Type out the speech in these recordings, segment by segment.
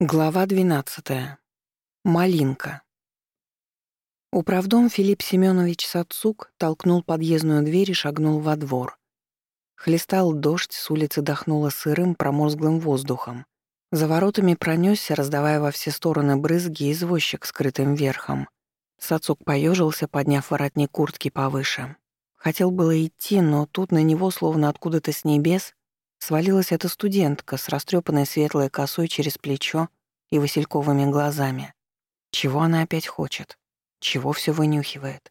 Глава 12. Малинка. Управдом Филипп Семенович Сацук толкнул подъездную дверь и шагнул во двор. Хлестал дождь, с улицы дохнуло сырым, промозглым воздухом. За воротами пронесся, раздавая во все стороны брызги, извозчик скрытым верхом. Сацук поежился, подняв воротник куртки повыше. Хотел было идти, но тут на него, словно откуда-то с небес, свалилась эта студентка с растрепанной светлой косой через плечо и васильковыми глазами. Чего она опять хочет? Чего все вынюхивает?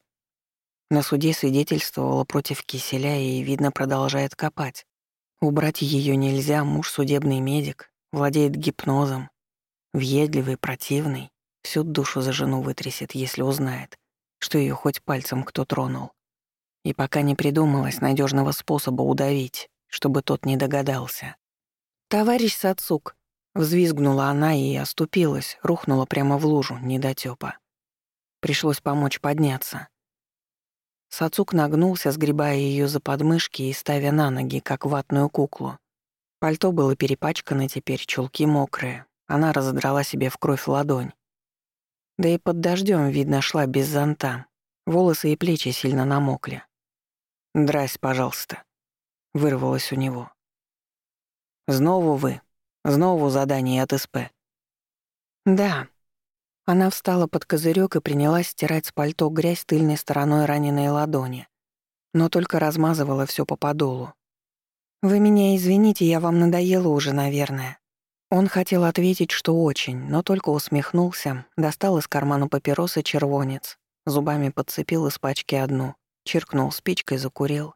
На суде свидетельствовала против киселя и, видно, продолжает копать. Убрать ее нельзя, муж судебный медик, владеет гипнозом. Въедливый, противный, всю душу за жену вытрясет, если узнает, что ее хоть пальцем кто тронул. И пока не придумалось надежного способа удавить, чтобы тот не догадался. «Товарищ Сацук!» — взвизгнула она и оступилась, рухнула прямо в лужу, недотёпа. Пришлось помочь подняться. Сацук нагнулся, сгребая ее за подмышки и ставя на ноги, как ватную куклу. Пальто было перепачкано теперь, чулки мокрые. Она разодрала себе в кровь ладонь. Да и под дождем видно, шла без зонта. Волосы и плечи сильно намокли. «Дрась, пожалуйста», вырвалось у него. «Знову вы? Знову задание от СП?» «Да». Она встала под козырек и принялась стирать с пальто грязь тыльной стороной раненой ладони, но только размазывала все по подолу. «Вы меня извините, я вам надоела уже, наверное». Он хотел ответить, что очень, но только усмехнулся, достал из кармана папиросы червонец, зубами подцепил из пачки одну, чиркнул спичкой, закурил.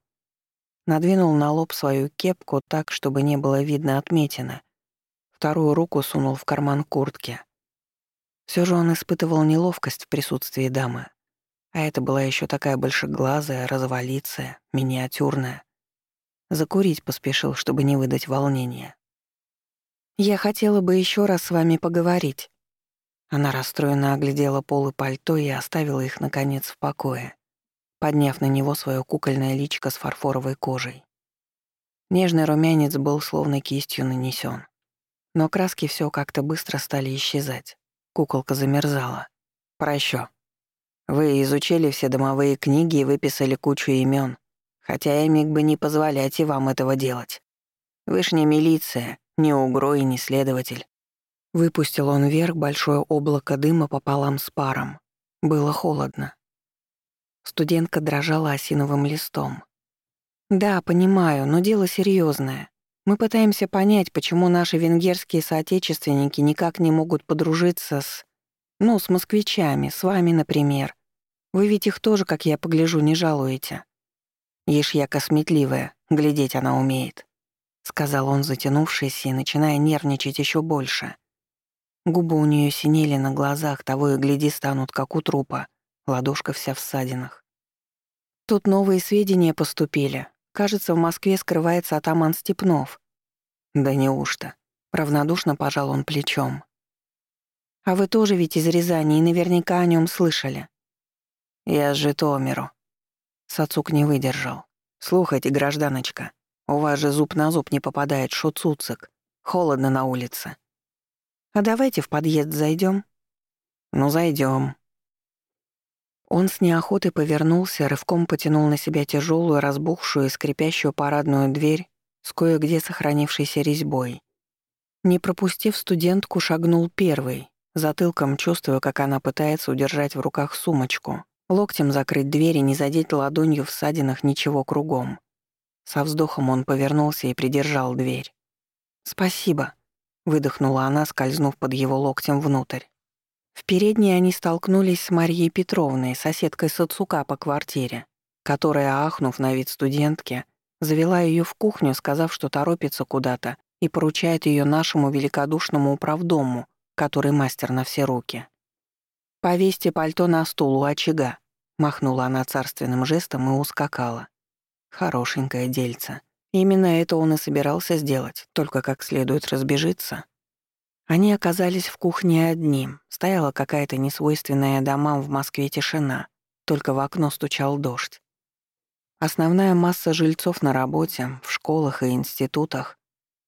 Надвинул на лоб свою кепку так, чтобы не было видно отметины. Вторую руку сунул в карман куртки. Все же он испытывал неловкость в присутствии дамы. А это была еще такая большеглазая, развалицая, миниатюрная. Закурить поспешил, чтобы не выдать волнения. «Я хотела бы еще раз с вами поговорить». Она расстроенно оглядела пол и пальто и оставила их, наконец, в покое подняв на него свое кукольное личико с фарфоровой кожей. Нежный румянец был словно кистью нанесен, Но краски все как-то быстро стали исчезать. Куколка замерзала. «Прощу. Вы изучили все домовые книги и выписали кучу имен, хотя я миг бы не позволять и вам этого делать. Вы ж не милиция, не угро и не следователь». Выпустил он вверх большое облако дыма пополам с паром. Было холодно. Студентка дрожала осиновым листом. «Да, понимаю, но дело серьезное. Мы пытаемся понять, почему наши венгерские соотечественники никак не могут подружиться с... Ну, с москвичами, с вами, например. Вы ведь их тоже, как я погляжу, не жалуете. Ишь я косметливая, глядеть она умеет», — сказал он, затянувшись и начиная нервничать еще больше. Губы у нее синели на глазах, того и гляди станут, как у трупа ладошка вся в ссадинах. Тут новые сведения поступили. Кажется, в Москве скрывается атаман Степнов. Да неужто? Равнодушно пожал он плечом. А вы тоже ведь из Рязани и наверняка о нем слышали. Я с Житомиру. Сацук не выдержал. Слухайте, гражданочка, у вас же зуб на зуб не попадает, шо цуцик. Холодно на улице. А давайте в подъезд зайдем. Ну, зайдем. Он с неохотой повернулся, рывком потянул на себя тяжелую, разбухшую и скрипящую парадную дверь с кое-где сохранившейся резьбой. Не пропустив студентку, шагнул первый, затылком чувствуя, как она пытается удержать в руках сумочку, локтем закрыть дверь и не задеть ладонью в ссадинах ничего кругом. Со вздохом он повернулся и придержал дверь. «Спасибо», — выдохнула она, скользнув под его локтем внутрь. В передней они столкнулись с Марьей Петровной, соседкой Сацука по квартире, которая, ахнув на вид студентки, завела ее в кухню, сказав, что торопится куда-то и поручает ее нашему великодушному управдому, который мастер на все руки. «Повесьте пальто на стул у очага», — махнула она царственным жестом и ускакала. Хорошенькое дельце. Именно это он и собирался сделать, только как следует разбежиться. Они оказались в кухне одни. Стояла какая-то несвойственная домам в Москве тишина. Только в окно стучал дождь. Основная масса жильцов на работе, в школах и институтах.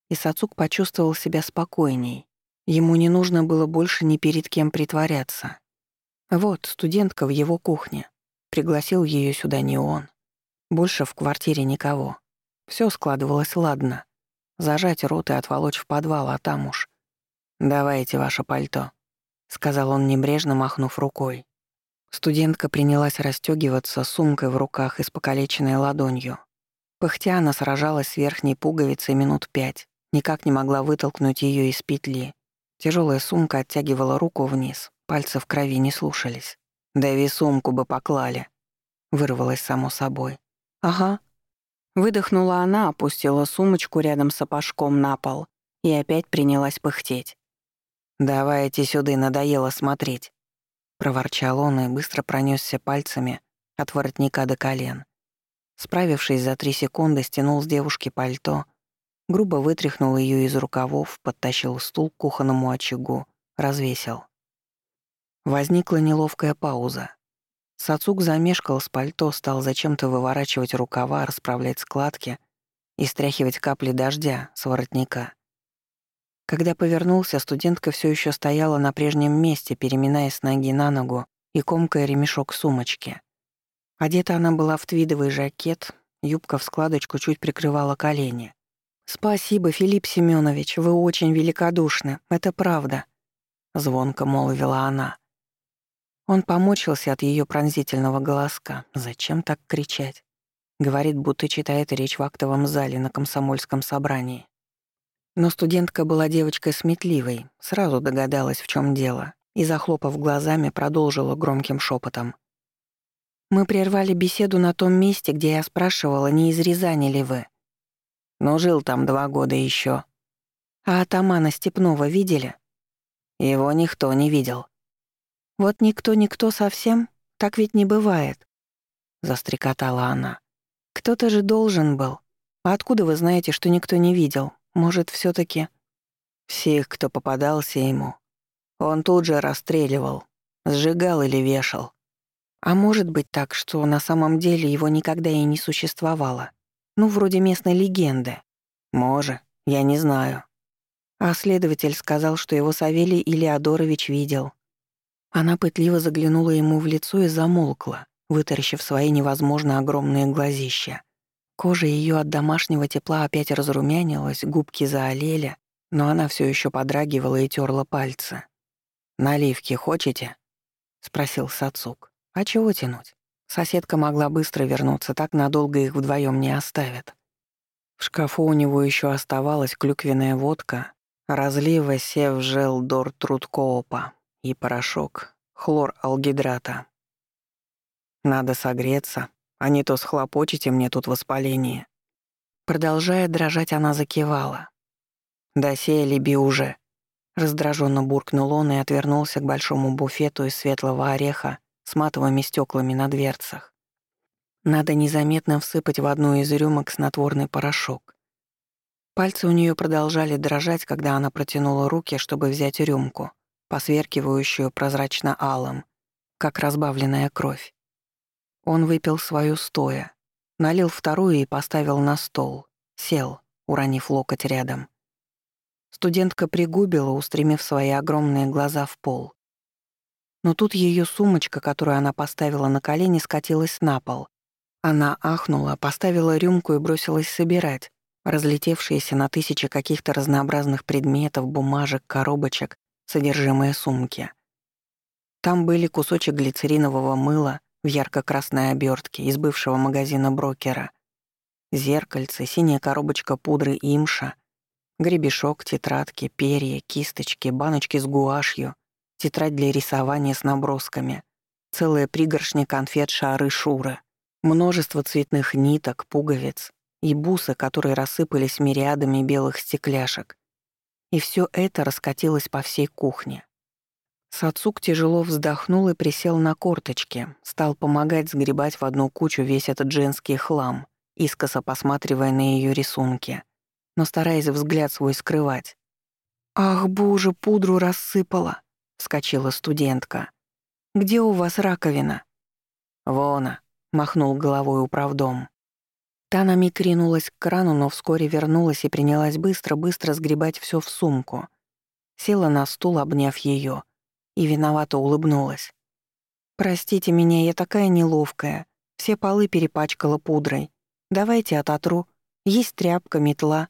И Сацук почувствовал себя спокойней. Ему не нужно было больше ни перед кем притворяться. Вот, студентка в его кухне. Пригласил ее сюда не он. Больше в квартире никого. Все складывалось ладно. Зажать рот и отволочь в подвал, а там уж. «Давайте ваше пальто», — сказал он небрежно, махнув рукой. Студентка принялась расстёгиваться сумкой в руках и с покалеченной ладонью. Пыхтя она сражалась с верхней пуговицей минут пять, никак не могла вытолкнуть ее из петли. Тяжелая сумка оттягивала руку вниз, пальцы в крови не слушались. «Дави сумку бы поклали», — вырвалось само собой. «Ага». Выдохнула она, опустила сумочку рядом с сапожком на пол и опять принялась пыхтеть. «Давайте сюда, надоело смотреть». Проворчал он и быстро пронесся пальцами от воротника до колен. Справившись за три секунды, стянул с девушки пальто, грубо вытряхнул ее из рукавов, подтащил стул к кухонному очагу, развесил. Возникла неловкая пауза. Сацук замешкал с пальто, стал зачем-то выворачивать рукава, расправлять складки и стряхивать капли дождя с воротника. Когда повернулся, студентка все еще стояла на прежнем месте, переминаясь с ноги на ногу и комкая ремешок сумочки. Одета она была в твидовый жакет, юбка в складочку чуть прикрывала колени. «Спасибо, Филипп Семенович, вы очень великодушны, это правда», — звонко молвила она. Он помочился от ее пронзительного голоска. Зачем так кричать? Говорит, будто читает речь в актовом зале на комсомольском собрании. Но студентка была девочкой сметливой, сразу догадалась, в чем дело, и, захлопав глазами, продолжила громким шепотом. «Мы прервали беседу на том месте, где я спрашивала, не из Рязани ли вы. Но жил там два года еще. А атамана Степнова видели? Его никто не видел. Вот никто-никто совсем? Так ведь не бывает. Застрекотала она. Кто-то же должен был. А откуда вы знаете, что никто не видел? Может, все таки Всех, кто попадался ему. Он тут же расстреливал, сжигал или вешал. А может быть так, что на самом деле его никогда и не существовало? Ну, вроде местной легенды. Может, я не знаю. А следователь сказал, что его Савелий Илиадорович видел. Она пытливо заглянула ему в лицо и замолкла, вытаращив свои невозможно огромные глазища. Кожа ее от домашнего тепла опять разрумянилась, губки заолели, но она все еще подрагивала и терла пальцы. «Наливки хочете?» — спросил Сацук. «А чего тянуть? Соседка могла быстро вернуться, так надолго их вдвоем не оставят». В шкафу у него еще оставалась клюквенная водка, разлива сев жел дор трудкоопа и порошок хлор алгидрата. «Надо согреться», а не то схлопочете мне тут воспаление». Продолжая дрожать, она закивала. «Да сели уже», — раздраженно буркнул он и отвернулся к большому буфету из светлого ореха с матовыми стеклами на дверцах. Надо незаметно всыпать в одну из рюмок снотворный порошок. Пальцы у нее продолжали дрожать, когда она протянула руки, чтобы взять рюмку, посверкивающую прозрачно-алым, как разбавленная кровь. Он выпил свою стоя, налил вторую и поставил на стол. Сел, уронив локоть рядом. Студентка пригубила, устремив свои огромные глаза в пол. Но тут ее сумочка, которую она поставила на колени, скатилась на пол. Она ахнула, поставила рюмку и бросилась собирать, разлетевшиеся на тысячи каких-то разнообразных предметов, бумажек, коробочек, содержимое сумки. Там были кусочек глицеринового мыла, в ярко-красной обертке из бывшего магазина брокера. Зеркальце, синяя коробочка пудры имша, гребешок, тетрадки, перья, кисточки, баночки с гуашью, тетрадь для рисования с набросками, целая пригоршня конфет шары Шуры, множество цветных ниток, пуговиц и бусы, которые рассыпались мириадами белых стекляшек. И все это раскатилось по всей кухне. Сацук тяжело вздохнул и присел на корточки, стал помогать сгребать в одну кучу весь этот женский хлам, искоса посматривая на ее рисунки, но стараясь взгляд свой скрывать. «Ах, боже, пудру рассыпала!» — вскочила студентка. «Где у вас раковина?» «Вона», — махнул головой управдом. Та на миг ринулась к крану, но вскоре вернулась и принялась быстро-быстро сгребать все в сумку — села на стул, обняв ее, и виновато улыбнулась. «Простите меня, я такая неловкая. Все полы перепачкала пудрой. Давайте ототру. Есть тряпка, метла».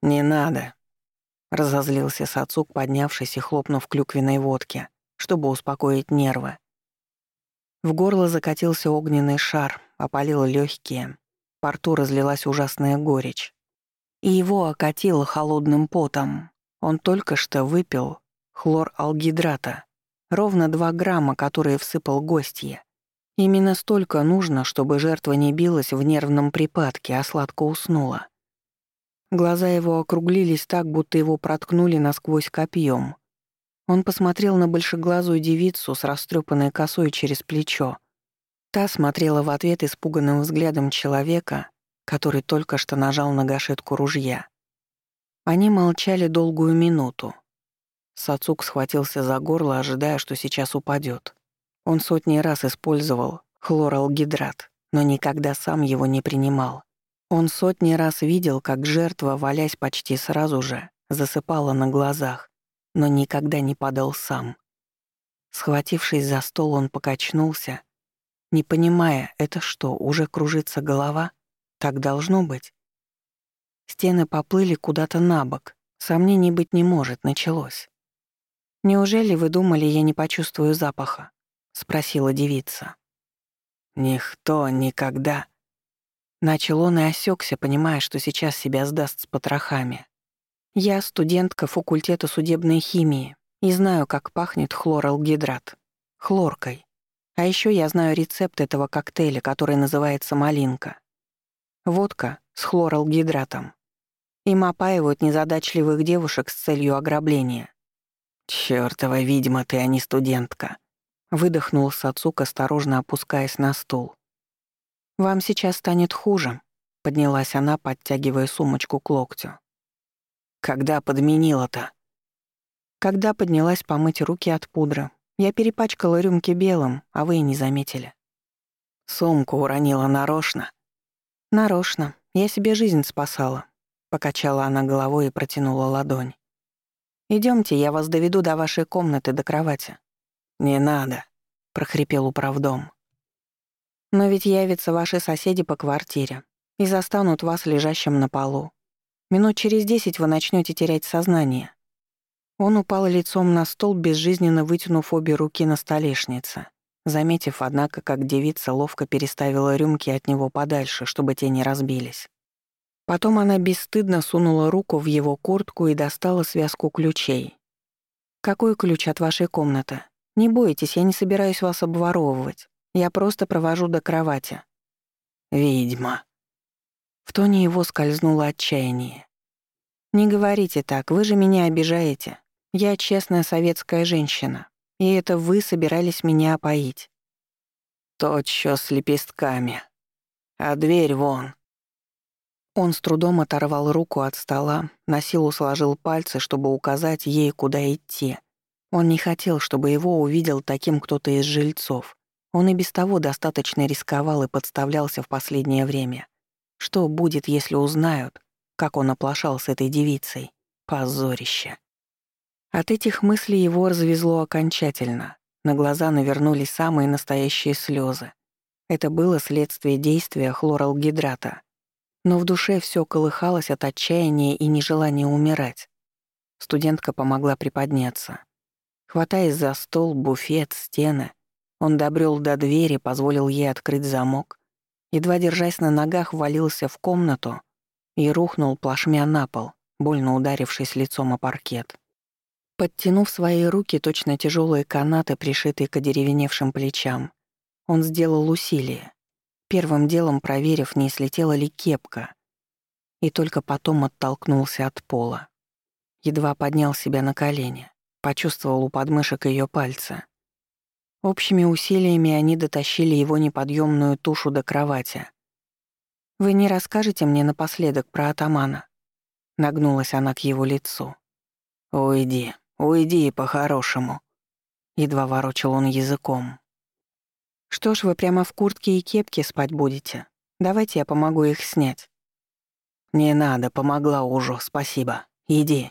«Не надо», — разозлился Сацук, поднявшись и хлопнув клюквенной водки, чтобы успокоить нервы. В горло закатился огненный шар, опалил легкие. По рту разлилась ужасная горечь. И его окатило холодным потом. Он только что выпил хлоралгидрата, ровно два грамма, которые всыпал гостье. Именно столько нужно, чтобы жертва не билась в нервном припадке, а сладко уснула. Глаза его округлились так, будто его проткнули насквозь копьем. Он посмотрел на большеглазую девицу с растрепанной косой через плечо. Та смотрела в ответ испуганным взглядом человека, который только что нажал на гашетку ружья. Они молчали долгую минуту. Сацук схватился за горло, ожидая, что сейчас упадет. Он сотни раз использовал хлоралгидрат, но никогда сам его не принимал. Он сотни раз видел, как жертва, валясь почти сразу же, засыпала на глазах но никогда не падал сам. Схватившись за стол, он покачнулся, не понимая, это что, уже кружится голова? Так должно быть. Стены поплыли куда-то на бок. Сомнений быть не может, началось. «Неужели вы думали, я не почувствую запаха?» — спросила девица. «Никто никогда...» Начал он и осекся, понимая, что сейчас себя сдаст с потрохами. Я студентка факультета судебной химии и знаю, как пахнет хлоралгидрат. Хлоркой. А еще я знаю рецепт этого коктейля, который называется малинка. Водка с хлоралгидратом. Им опаивают незадачливых девушек с целью ограбления. «Чёртова ведьма ты, а не студентка», — выдохнул Сацук, осторожно опускаясь на стул. «Вам сейчас станет хуже», — поднялась она, подтягивая сумочку к локтю. Когда подменила-то? Когда поднялась помыть руки от пудры. Я перепачкала рюмки белым, а вы и не заметили. Сумку уронила нарочно. Нарочно. Я себе жизнь спасала. Покачала она головой и протянула ладонь. Идемте, я вас доведу до вашей комнаты, до кровати. Не надо, прохрипел управдом. Но ведь явятся ваши соседи по квартире и застанут вас лежащим на полу. Минут через десять вы начнете терять сознание. Он упал лицом на стол, безжизненно вытянув обе руки на столешнице, заметив, однако, как девица ловко переставила рюмки от него подальше, чтобы те не разбились. Потом она бесстыдно сунула руку в его куртку и достала связку ключей. «Какой ключ от вашей комнаты? Не бойтесь, я не собираюсь вас обворовывать. Я просто провожу до кровати». «Ведьма», в тоне его скользнуло отчаяние. «Не говорите так, вы же меня обижаете. Я честная советская женщина, и это вы собирались меня опоить». «Тот чё с лепестками. А дверь вон». Он с трудом оторвал руку от стола, на силу сложил пальцы, чтобы указать ей, куда идти. Он не хотел, чтобы его увидел таким кто-то из жильцов. Он и без того достаточно рисковал и подставлялся в последнее время. Что будет, если узнают, как он оплошал с этой девицей? Позорище. От этих мыслей его развезло окончательно. На глаза навернулись самые настоящие слезы. Это было следствие действия хлоралгидрата. Но в душе все колыхалось от отчаяния и нежелания умирать. Студентка помогла приподняться. Хватаясь за стол, буфет, стены, он добрел до двери, позволил ей открыть замок, едва держась на ногах, валился в комнату и рухнул плашмя на пол, больно ударившись лицом о паркет. Подтянув свои руки, точно тяжелые канаты, пришитые к одеревеневшим плечам, он сделал усилие, первым делом проверив, не слетела ли кепка, и только потом оттолкнулся от пола. Едва поднял себя на колени, почувствовал у подмышек ее пальцы. Общими усилиями они дотащили его неподъемную тушу до кровати. «Вы не расскажете мне напоследок про атамана?» Нагнулась она к его лицу. «Уйди, уйди по-хорошему», — едва ворочал он языком. «Что ж вы прямо в куртке и кепке спать будете? Давайте я помогу их снять». «Не надо, помогла уже, спасибо. Иди».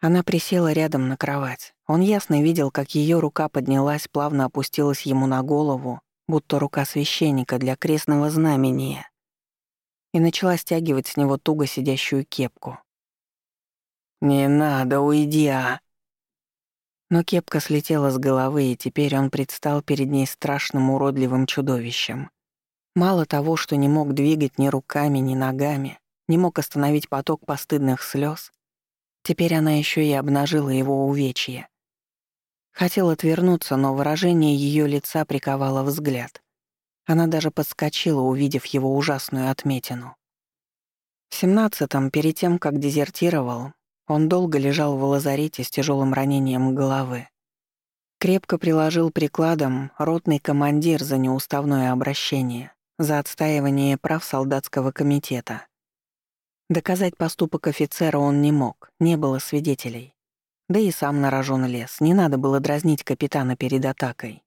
Она присела рядом на кровать. Он ясно видел, как ее рука поднялась, плавно опустилась ему на голову, будто рука священника для крестного знамения, и начала стягивать с него туго сидящую кепку. «Не надо, уйди, а!» Но кепка слетела с головы, и теперь он предстал перед ней страшным уродливым чудовищем. Мало того, что не мог двигать ни руками, ни ногами, не мог остановить поток постыдных слез, теперь она еще и обнажила его увечье. Хотел отвернуться, но выражение ее лица приковало взгляд. Она даже подскочила, увидев его ужасную отметину. В семнадцатом, перед тем, как дезертировал, он долго лежал в лазарете с тяжелым ранением головы. Крепко приложил прикладом ротный командир за неуставное обращение за отстаивание прав солдатского комитета. Доказать поступок офицера он не мог, не было свидетелей. Да и сам на рожон лес, не надо было дразнить капитана перед атакой.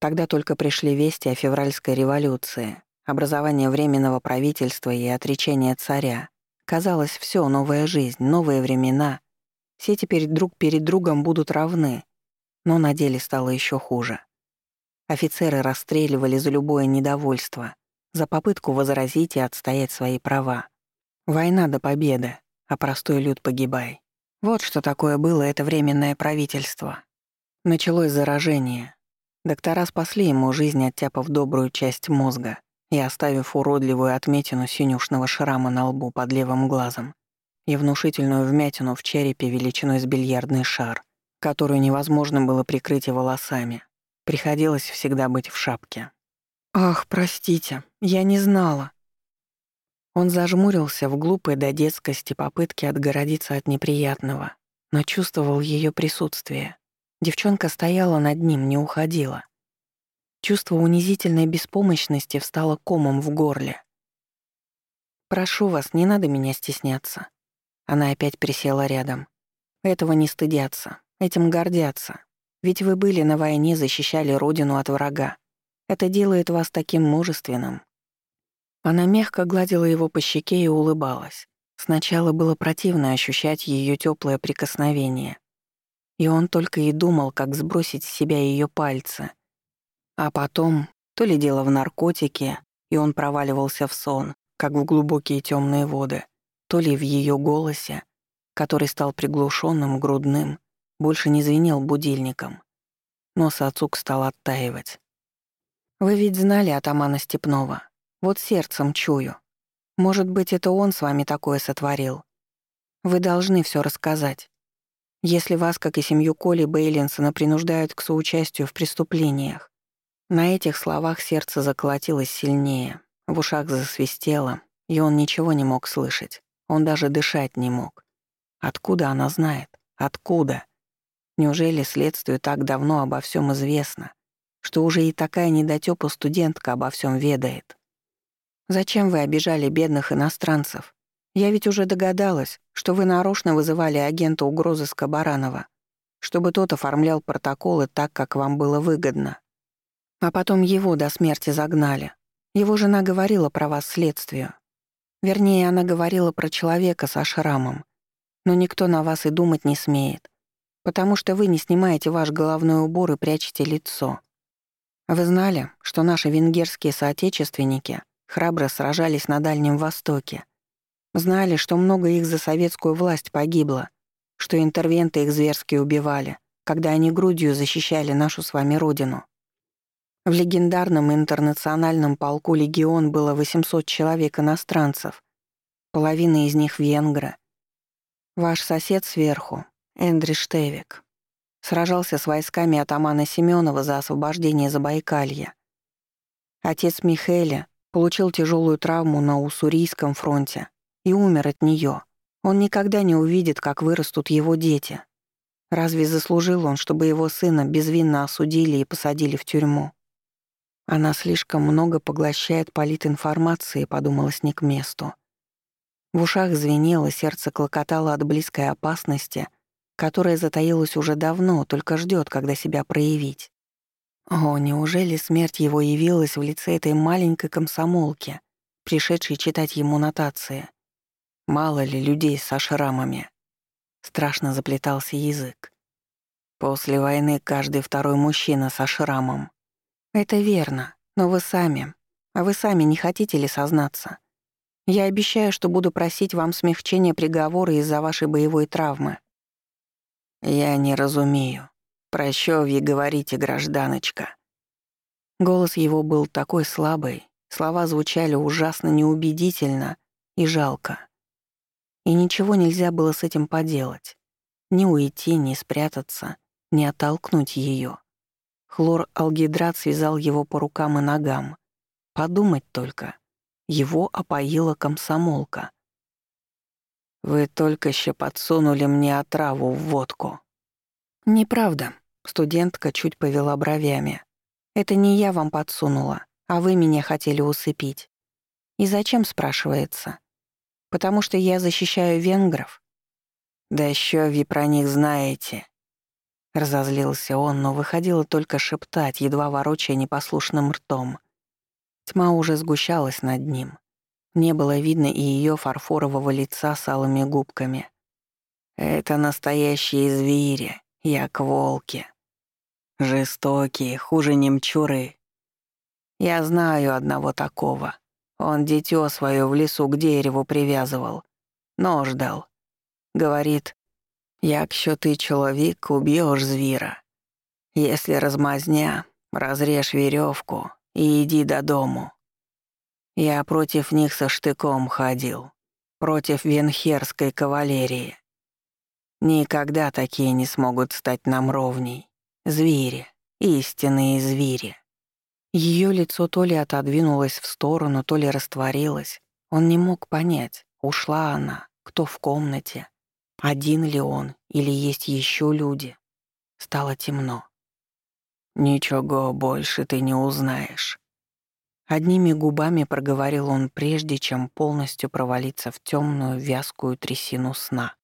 Тогда только пришли вести о февральской революции, образование Временного правительства и отречение царя. Казалось, все новая жизнь, новые времена. Все теперь друг перед другом будут равны. Но на деле стало еще хуже. Офицеры расстреливали за любое недовольство, за попытку возразить и отстоять свои права. Война до победы, а простой люд погибай. Вот что такое было это временное правительство. Началось заражение. Доктора спасли ему жизнь, оттяпав добрую часть мозга и оставив уродливую отметину синюшного шрама на лбу под левым глазом и внушительную вмятину в черепе величиной с бильярдный шар, которую невозможно было прикрыть волосами. Приходилось всегда быть в шапке. «Ах, простите, я не знала». Он зажмурился в глупой до детскости попытке отгородиться от неприятного, но чувствовал ее присутствие. Девчонка стояла над ним, не уходила. Чувство унизительной беспомощности встало комом в горле. «Прошу вас, не надо меня стесняться». Она опять присела рядом. «Этого не стыдятся, этим гордятся. Ведь вы были на войне, защищали родину от врага. Это делает вас таким мужественным». Она мягко гладила его по щеке и улыбалась. Сначала было противно ощущать ее теплое прикосновение. И он только и думал, как сбросить с себя ее пальцы. А потом, то ли дело в наркотике, и он проваливался в сон, как в глубокие темные воды, то ли в ее голосе, который стал приглушенным, грудным, больше не звенел будильником. Нос отцук стал оттаивать. «Вы ведь знали атамана Степнова. Вот сердцем чую. Может быть, это он с вами такое сотворил. Вы должны все рассказать. Если вас, как и семью Коли Бейлинсона, принуждают к соучастию в преступлениях». На этих словах сердце заколотилось сильнее, в ушах засвистело, и он ничего не мог слышать. Он даже дышать не мог. Откуда она знает? Откуда? Неужели следствию так давно обо всем известно, что уже и такая недотёпа студентка обо всем ведает? Зачем вы обижали бедных иностранцев? Я ведь уже догадалась, что вы нарочно вызывали агента угрозыска Баранова, чтобы тот оформлял протоколы так, как вам было выгодно. А потом его до смерти загнали. Его жена говорила про вас следствию. Вернее, она говорила про человека со шрамом. Но никто на вас и думать не смеет потому что вы не снимаете ваш головной убор и прячете лицо. Вы знали, что наши венгерские соотечественники храбро сражались на Дальнем Востоке. Знали, что много их за советскую власть погибло, что интервенты их зверски убивали, когда они грудью защищали нашу с вами родину. В легендарном интернациональном полку «Легион» было 800 человек иностранцев, половина из них венгры. Ваш сосед сверху, Эндри Штевик. Сражался с войсками атамана Семенова за освобождение Забайкалья. Отец Михеля получил тяжелую травму на Уссурийском фронте и умер от нее. Он никогда не увидит, как вырастут его дети. Разве заслужил он, чтобы его сына безвинно осудили и посадили в тюрьму? Она слишком много поглощает политинформации, подумалось не к месту. В ушах звенело, сердце клокотало от близкой опасности — которая затаилась уже давно, только ждет, когда себя проявить. О, неужели смерть его явилась в лице этой маленькой комсомолки, пришедшей читать ему нотации? Мало ли людей со шрамами. Страшно заплетался язык. После войны каждый второй мужчина со шрамом. Это верно, но вы сами. А вы сами не хотите ли сознаться? Я обещаю, что буду просить вам смягчения приговора из-за вашей боевой травмы. Я не разумею. Прощёвье говорите, гражданочка. Голос его был такой слабый, слова звучали ужасно неубедительно и жалко. И ничего нельзя было с этим поделать. Ни уйти, ни спрятаться, ни оттолкнуть ее. Хлор-алгидрат связал его по рукам и ногам. Подумать только. Его опоила комсомолка. «Вы только что подсунули мне отраву в водку». «Неправда», — студентка чуть повела бровями. «Это не я вам подсунула, а вы меня хотели усыпить. И зачем, спрашивается? Потому что я защищаю венгров?» «Да еще вы про них знаете», Разозлился он, но выходило только шептать, едва ворочая непослушным ртом. Тьма уже сгущалась над ним. Не было видно и ее фарфорового лица с алыми губками. «Это настоящие звери, як волки. Жестокие, хуже немчуры. Я знаю одного такого. Он дитё свое в лесу к дереву привязывал. Нож дал. Говорит, Якщо ты человек, убьешь звера. Если размазня, разрежь веревку и иди до дому. Я против них со штыком ходил, против венхерской кавалерии. Никогда такие не смогут стать нам ровней. Звери, истинные звери. Ее лицо то ли отодвинулось в сторону, то ли растворилось. Он не мог понять, ушла она, кто в комнате. Один ли он или есть еще люди? Стало темно. «Ничего больше ты не узнаешь». Одними губами проговорил он прежде, чем полностью провалиться в темную вязкую трясину сна.